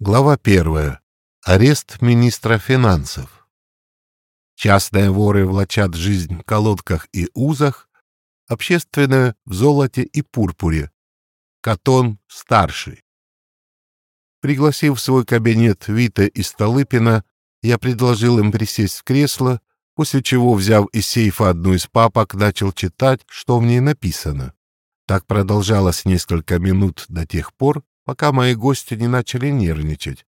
Глава первая. Арест министра финансов. Частные воры влачат жизнь в колодках и узах, общественное в золоте и пурпуре. Катон старший. Пригласив в свой кабинет Вита и Столыпина, я предложил им присесть в кресло, после чего, взяв из сейфа одну из папок, начал читать, что в ней написано. Так продолжалось несколько минут до тех пор, пока мои гости не начали нервничать.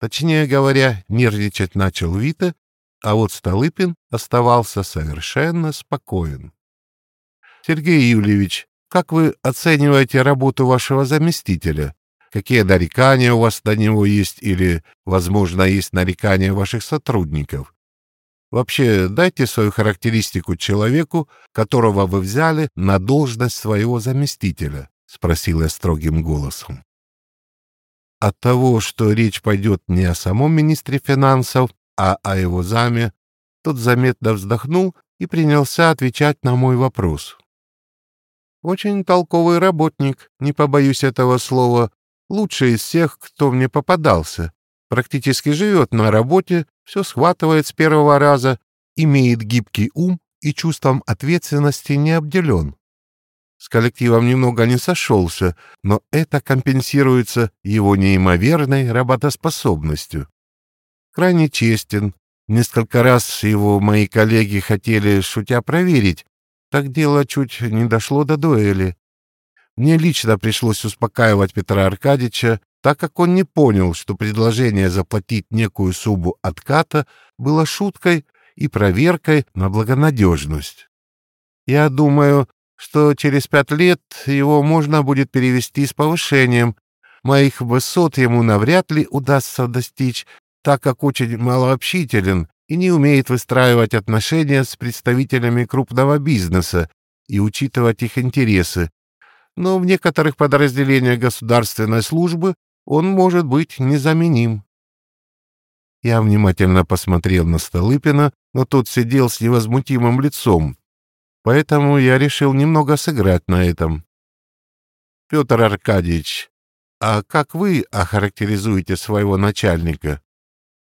Точнее говоря, нервничать начал Вита, а вот Столыпин оставался совершенно спокоен. «Сергей Юльевич, как вы оцениваете работу вашего заместителя? Какие нарекания у вас на него есть или, возможно, есть нарекания ваших сотрудников? Вообще, дайте свою характеристику человеку, которого вы взяли на должность своего заместителя», — спросил я строгим голосом. От того, что речь пойдет не о самом министре финансов, а о его заме, тот заметно вздохнул и принялся отвечать на мой вопрос. «Очень толковый работник, не побоюсь этого слова, лучший из всех, кто мне попадался. Практически живет на работе, все схватывает с первого раза, имеет гибкий ум и чувством ответственности не обделен. С коллективом немного не сошелся, но это компенсируется его неимоверной работоспособностью. Крайне честен. Несколько раз его мои коллеги хотели, шутя, проверить. Так дело чуть не дошло до дуэли. Мне лично пришлось успокаивать Петра Аркадьевича, так как он не понял, что предложение заплатить некую сумму отката было шуткой и проверкой на благонадежность. Я думаю, что через пять лет его можно будет перевести с повышением. Моих высот ему навряд ли удастся достичь, так как очень малообщителен и не умеет выстраивать отношения с представителями крупного бизнеса и учитывать их интересы. Но в некоторых подразделениях государственной службы он может быть незаменим. Я внимательно посмотрел на Столыпина, но тот сидел с невозмутимым лицом, Поэтому я решил немного сыграть на этом. Петр Аркадьевич, а как вы охарактеризуете своего начальника?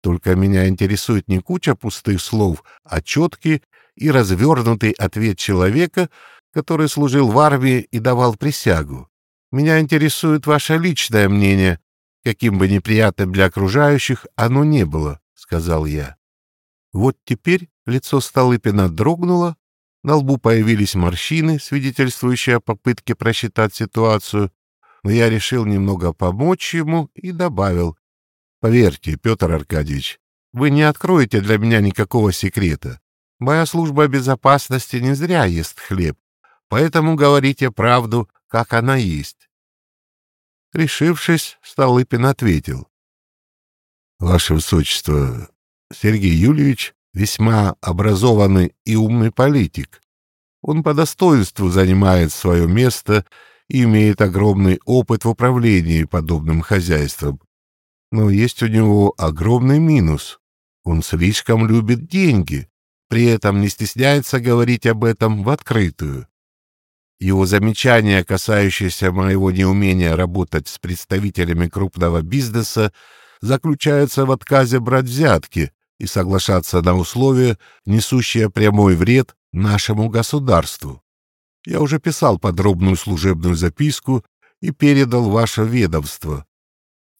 Только меня интересует не куча пустых слов, а четкий и развернутый ответ человека, который служил в армии и давал присягу. Меня интересует ваше личное мнение, каким бы неприятным для окружающих оно не было, — сказал я. Вот теперь лицо Столыпина дрогнуло, на лбу появились морщины, свидетельствующие о попытке просчитать ситуацию, но я решил немного помочь ему и добавил. «Поверьте, Петр Аркадьевич, вы не откроете для меня никакого секрета. Моя служба безопасности не зря ест хлеб, поэтому говорите правду, как она есть». Решившись, Столыпин ответил. «Ваше Высочество, Сергей Юльевич весьма образованный и умный политик. Он по достоинству занимает свое место и имеет огромный опыт в управлении подобным хозяйством. Но есть у него огромный минус. Он слишком любит деньги, при этом не стесняется говорить об этом в открытую. Его замечания, касающиеся моего неумения работать с представителями крупного бизнеса, заключаются в отказе брать взятки, и соглашаться на условия, несущие прямой вред нашему государству. Я уже писал подробную служебную записку и передал ваше ведомство.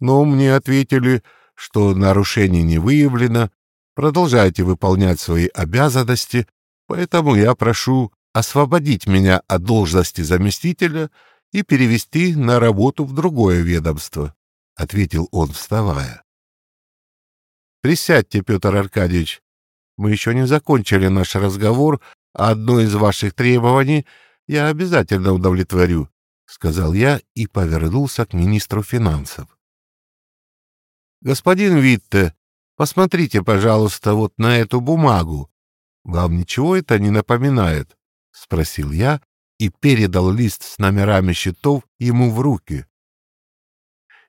Но мне ответили, что нарушений не выявлено, продолжайте выполнять свои обязанности, поэтому я прошу освободить меня от должности заместителя и перевести на работу в другое ведомство, — ответил он, вставая. Присядьте, Петр Аркадьевич. Мы еще не закончили наш разговор, а одно из ваших требований я обязательно удовлетворю, — сказал я и повернулся к министру финансов. Господин Витте, посмотрите, пожалуйста, вот на эту бумагу. Вам ничего это не напоминает? — спросил я и передал лист с номерами счетов ему в руки.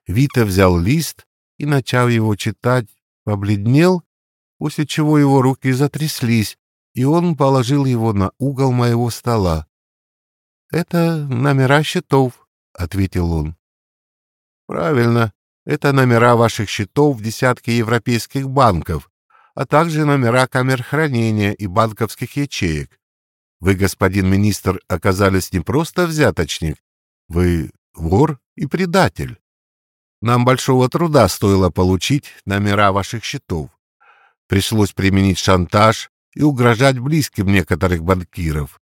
Вита взял лист и, начав его читать, побледнел, после чего его руки затряслись, и он положил его на угол моего стола. — Это номера счетов, — ответил он. — Правильно. Это номера ваших счетов в десятке европейских банков, а также номера камер хранения и банковских ячеек. Вы, господин министр, оказались не просто взяточник, вы вор и предатель. Нам большого труда стоило получить номера ваших счетов. Пришлось применить шантаж и угрожать близким некоторых банкиров.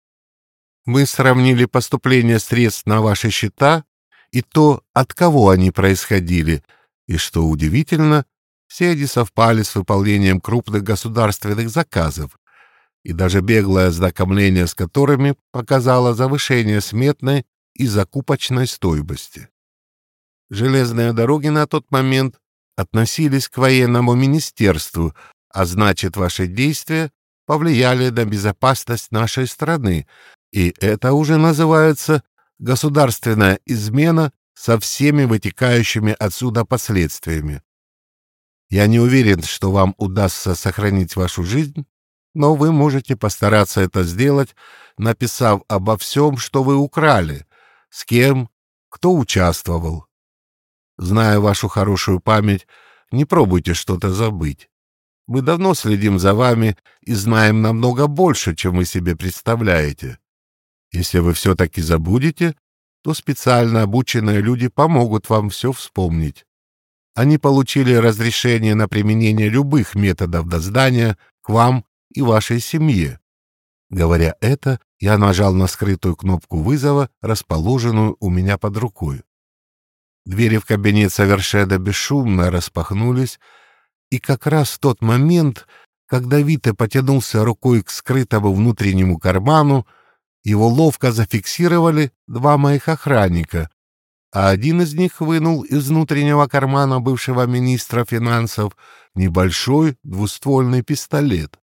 Мы сравнили поступление средств на ваши счета и то, от кого они происходили, и, что удивительно, все они совпали с выполнением крупных государственных заказов, и даже беглое ознакомление с которыми показало завышение сметной и закупочной стоимости. Железные дороги на тот момент относились к военному министерству, а значит, ваши действия повлияли на безопасность нашей страны, и это уже называется государственная измена со всеми вытекающими отсюда последствиями. Я не уверен, что вам удастся сохранить вашу жизнь, но вы можете постараться это сделать, написав обо всем, что вы украли, с кем, кто участвовал. Зная вашу хорошую память, не пробуйте что-то забыть. Мы давно следим за вами и знаем намного больше, чем вы себе представляете. Если вы все-таки забудете, то специально обученные люди помогут вам все вспомнить. Они получили разрешение на применение любых методов доздания к вам и вашей семье. Говоря это, я нажал на скрытую кнопку вызова, расположенную у меня под рукой. Двери в кабинет совершенно бесшумно распахнулись, и как раз в тот момент, когда Вита потянулся рукой к скрытому внутреннему карману, его ловко зафиксировали два моих охранника, а один из них вынул из внутреннего кармана бывшего министра финансов небольшой двуствольный пистолет.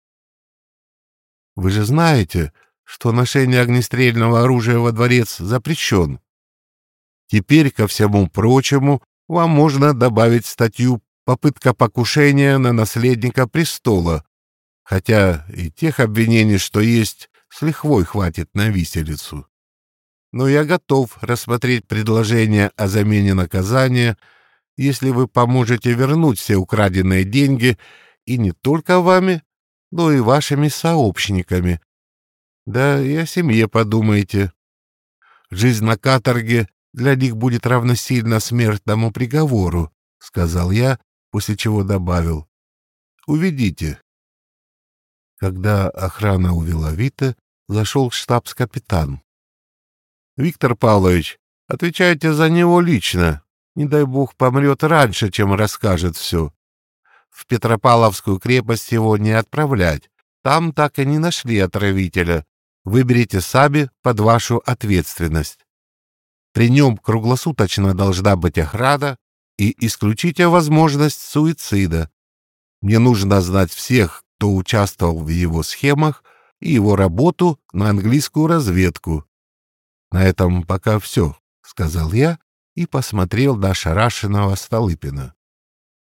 Вы же знаете, что ношение огнестрельного оружия во дворец запрещен. Теперь, ко всему прочему, вам можно добавить статью «Попытка покушения на наследника престола», хотя и тех обвинений, что есть, с лихвой хватит на виселицу. Но я готов рассмотреть предложение о замене наказания, если вы поможете вернуть все украденные деньги и не только вами, но и вашими сообщниками. Да и о семье подумайте. Жизнь на каторге для них будет равносильно смертному приговору, — сказал я, после чего добавил. Уведите. Когда охрана увела Вита, зашел штабс-капитан. Виктор Павлович, отвечайте за него лично. Не дай бог помрет раньше, чем расскажет все. В Петропавловскую крепость его не отправлять. Там так и не нашли отравителя. Выберите сами под вашу ответственность. При нем круглосуточно должна быть охрана и исключите возможность суицида. Мне нужно знать всех, кто участвовал в его схемах и его работу на английскую разведку. На этом пока все, — сказал я и посмотрел на шарашенного Столыпина.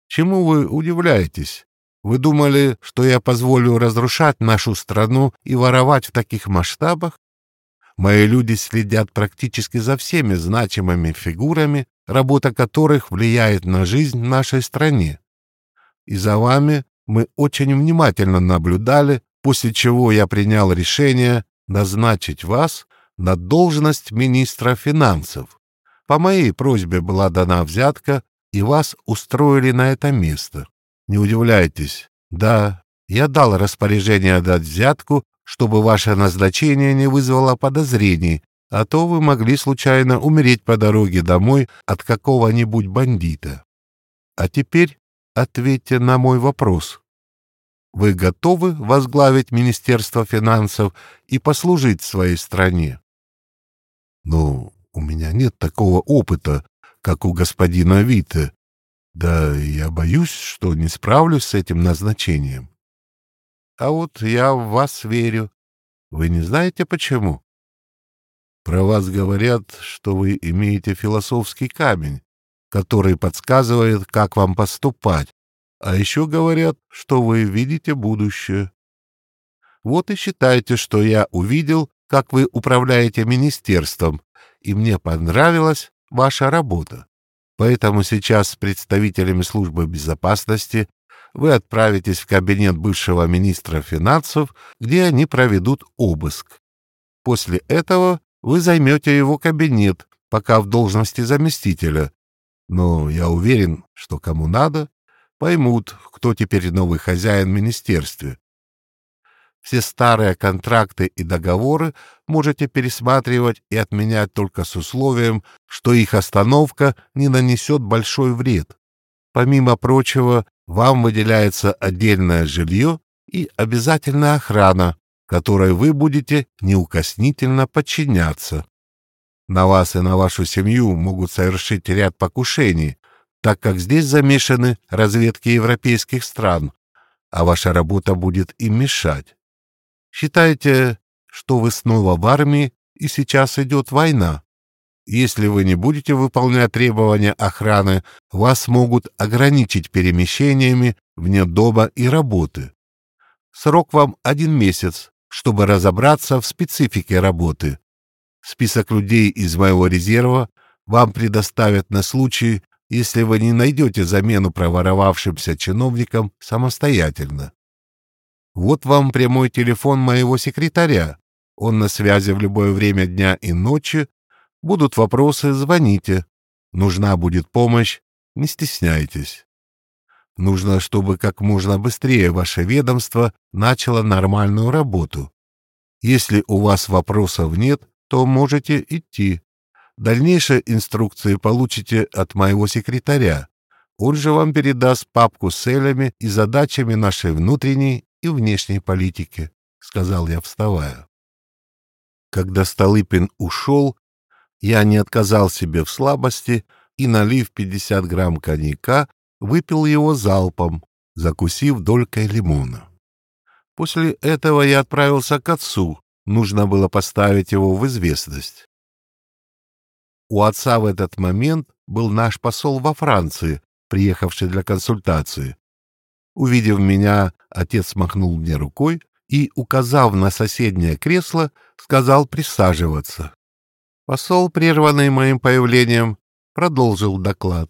Чему вы удивляетесь? Вы думали, что я позволю разрушать нашу страну и воровать в таких масштабах? Мои люди следят практически за всеми значимыми фигурами, работа которых влияет на жизнь нашей стране. И за вами мы очень внимательно наблюдали, после чего я принял решение назначить вас на должность министра финансов. По моей просьбе была дана взятка, и вас устроили на это место. Не удивляйтесь. Да, я дал распоряжение дать взятку, чтобы ваше назначение не вызвало подозрений, а то вы могли случайно умереть по дороге домой от какого-нибудь бандита. А теперь ответьте на мой вопрос. Вы готовы возглавить Министерство финансов и послужить своей стране? Ну, у меня нет такого опыта, как у господина Вита. Да я боюсь, что не справлюсь с этим назначением. А вот я в вас верю. Вы не знаете почему? Про вас говорят, что вы имеете философский камень, который подсказывает, как вам поступать. А еще говорят, что вы видите будущее. Вот и считайте, что я увидел, как вы управляете министерством, и мне понравилась ваша работа. Поэтому сейчас с представителями службы безопасности вы отправитесь в кабинет бывшего министра финансов, где они проведут обыск. После этого вы займете его кабинет, пока в должности заместителя. Но я уверен, что кому надо, поймут, кто теперь новый хозяин в министерстве. Все старые контракты и договоры можете пересматривать и отменять только с условием, что их остановка не нанесет большой вред. Помимо прочего, вам выделяется отдельное жилье и обязательная охрана, которой вы будете неукоснительно подчиняться. На вас и на вашу семью могут совершить ряд покушений, так как здесь замешаны разведки европейских стран, а ваша работа будет им мешать. Считайте, что вы снова в армии, и сейчас идет война. Если вы не будете выполнять требования охраны, вас могут ограничить перемещениями вне дома и работы. Срок вам один месяц, чтобы разобраться в специфике работы. Список людей из моего резерва вам предоставят на случай, если вы не найдете замену проворовавшимся чиновникам самостоятельно. Вот вам прямой телефон моего секретаря. Он на связи в любое время дня и ночи. Будут вопросы, звоните. Нужна будет помощь, не стесняйтесь. Нужно, чтобы как можно быстрее ваше ведомство начало нормальную работу. Если у вас вопросов нет, то можете идти. Дальнейшие инструкции получите от моего секретаря. Он же вам передаст папку с целями и задачами нашей внутренней и внешней политики, — сказал я, вставая. Когда Столыпин ушел, я не отказал себе в слабости и, налив 50 грамм коньяка, выпил его залпом, закусив долькой лимона. После этого я отправился к отцу, нужно было поставить его в известность. У отца в этот момент был наш посол во Франции, приехавший для консультации. Увидев меня, отец махнул мне рукой и, указав на соседнее кресло, сказал присаживаться. Посол, прерванный моим появлением, продолжил доклад.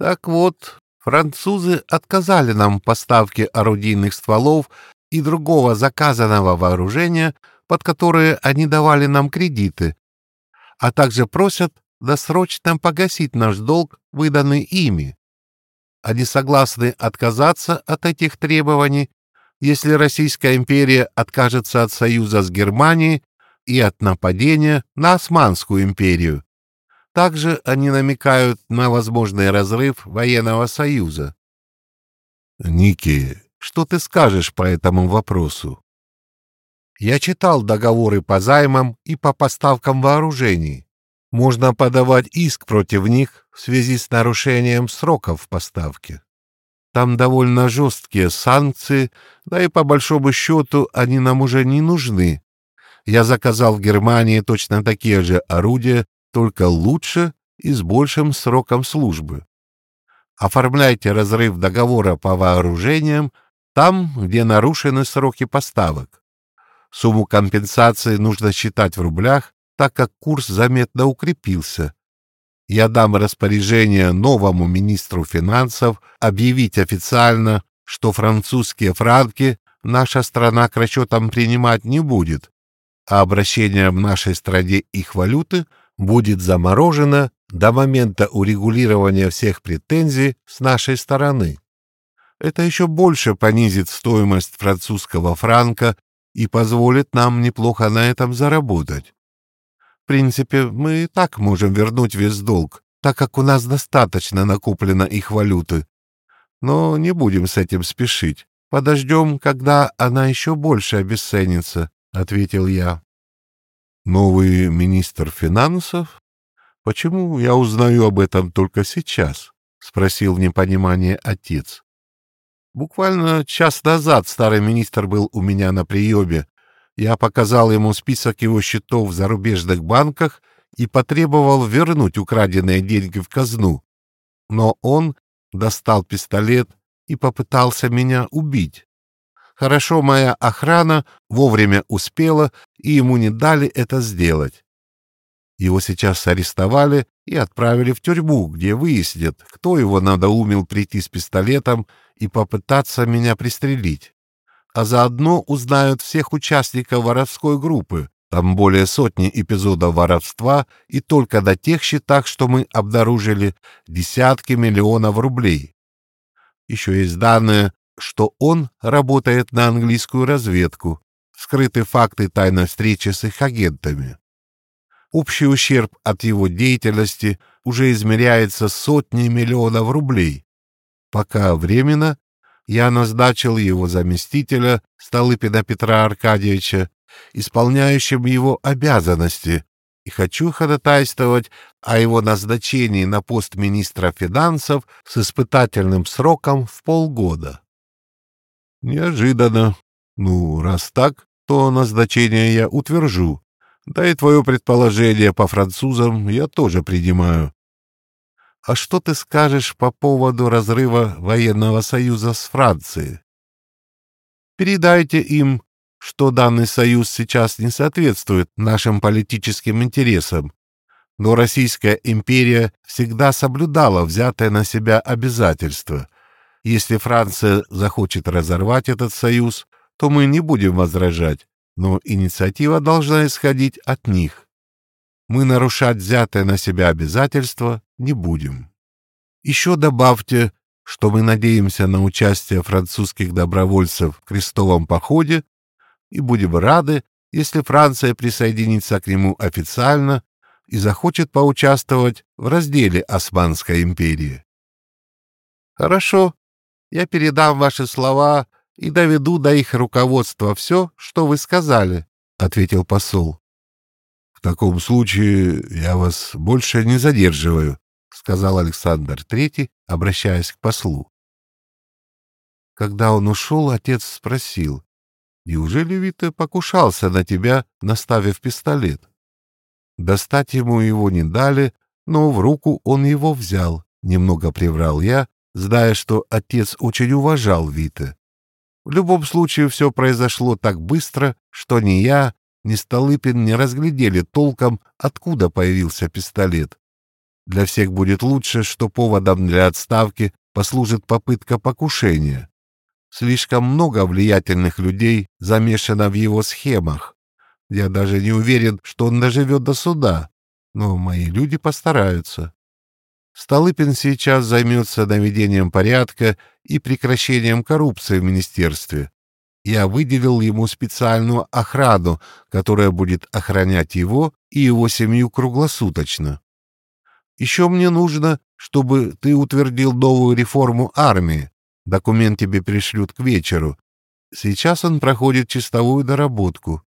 Так вот, французы отказали нам в поставке орудийных стволов и другого заказанного вооружения, под которые они давали нам кредиты, а также просят досрочно погасить наш долг, выданный ими. Они согласны отказаться от этих требований, если Российская империя откажется от союза с Германией и от нападения на Османскую империю. Также они намекают на возможный разрыв военного союза. Ники, что ты скажешь по этому вопросу? Я читал договоры по займам и по поставкам вооружений. Можно подавать иск против них в связи с нарушением сроков поставки. Там довольно жесткие санкции, да и по большому счету они нам уже не нужны. Я заказал в Германии точно такие же орудия, только лучше и с большим сроком службы. Оформляйте разрыв договора по вооружениям там, где нарушены сроки поставок. Сумму компенсации нужно считать в рублях, так как курс заметно укрепился. Я дам распоряжение новому министру финансов объявить официально, что французские франки наша страна к расчетам принимать не будет, а обращение в нашей стране их валюты будет заморожено до момента урегулирования всех претензий с нашей стороны. Это еще больше понизит стоимость французского франка и позволит нам неплохо на этом заработать. В принципе, мы и так можем вернуть весь долг, так как у нас достаточно накоплено их валюты. Но не будем с этим спешить. Подождем, когда она еще больше обесценится, — ответил я. Новый министр финансов? Почему я узнаю об этом только сейчас? — спросил в непонимании отец. Буквально час назад старый министр был у меня на приеме, я показал ему список его счетов в зарубежных банках и потребовал вернуть украденные деньги в казну. Но он достал пистолет и попытался меня убить. Хорошо моя охрана вовремя успела, и ему не дали это сделать. Его сейчас арестовали и отправили в тюрьму, где выяснят, кто его надоумил прийти с пистолетом и попытаться меня пристрелить. А заодно узнают всех участников воровской группы. Там более сотни эпизодов воровства, и только на тех счетах, что мы обнаружили, десятки миллионов рублей. Еще есть данные, что он работает на английскую разведку, скрыты факты тайной встречи с их агентами. Общий ущерб от его деятельности уже измеряется сотней миллионов рублей. Пока временно я назначил его заместителя Столыпина Петра Аркадьевича исполняющим его обязанности и хочу ходатайствовать о его назначении на пост министра финансов с испытательным сроком в полгода. Неожиданно. Ну, раз так, то назначение я утвержу. Да и твое предположение по французам я тоже принимаю. А что ты скажешь по поводу разрыва военного союза с Францией? Передайте им, что данный союз сейчас не соответствует нашим политическим интересам, но Российская империя всегда соблюдала взятое на себя обязательство. Если Франция захочет разорвать этот союз, то мы не будем возражать, но инициатива должна исходить от них. Мы нарушать взятое на себя обязательство не будем. Еще добавьте, что мы надеемся на участие французских добровольцев в крестовом походе и будем рады, если Франция присоединится к нему официально и захочет поучаствовать в разделе Османской империи. Хорошо, я передам ваши слова и доведу до их руководства все, что вы сказали, — ответил посол. — В таком случае я вас больше не задерживаю, — сказал Александр Третий, обращаясь к послу. Когда он ушел, отец спросил, «Неужели Вита покушался на тебя, наставив пистолет?» Достать ему его не дали, но в руку он его взял, немного приврал я, зная, что отец очень уважал Вита. В любом случае все произошло так быстро, что ни я, ни Столыпин не разглядели толком, откуда появился пистолет. Для всех будет лучше, что поводом для отставки послужит попытка покушения. Слишком много влиятельных людей замешано в его схемах. Я даже не уверен, что он доживет до суда, но мои люди постараются. Столыпин сейчас займется наведением порядка и прекращением коррупции в министерстве. Я выделил ему специальную охрану, которая будет охранять его и его семью круглосуточно. Еще мне нужно, чтобы ты утвердил новую реформу армии. Документ тебе пришлют к вечеру. Сейчас он проходит чистовую доработку.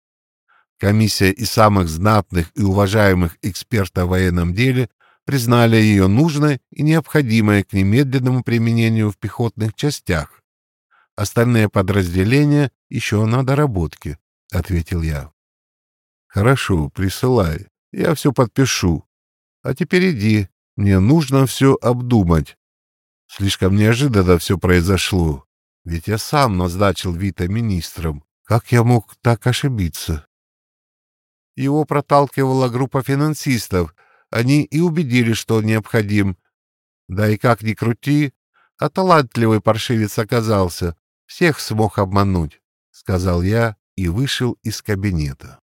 Комиссия из самых знатных и уважаемых экспертов в военном деле признали ее нужной и необходимой к немедленному применению в пехотных частях. Остальные подразделения еще на доработке, — ответил я. — Хорошо, присылай. Я все подпишу. А теперь иди. Мне нужно все обдумать. Слишком неожиданно все произошло. Ведь я сам назначил Вита министром. Как я мог так ошибиться? Его проталкивала группа финансистов, они и убедились, что он необходим. Да и как ни крути, а талантливый паршивец оказался. Всех смог обмануть, — сказал я и вышел из кабинета.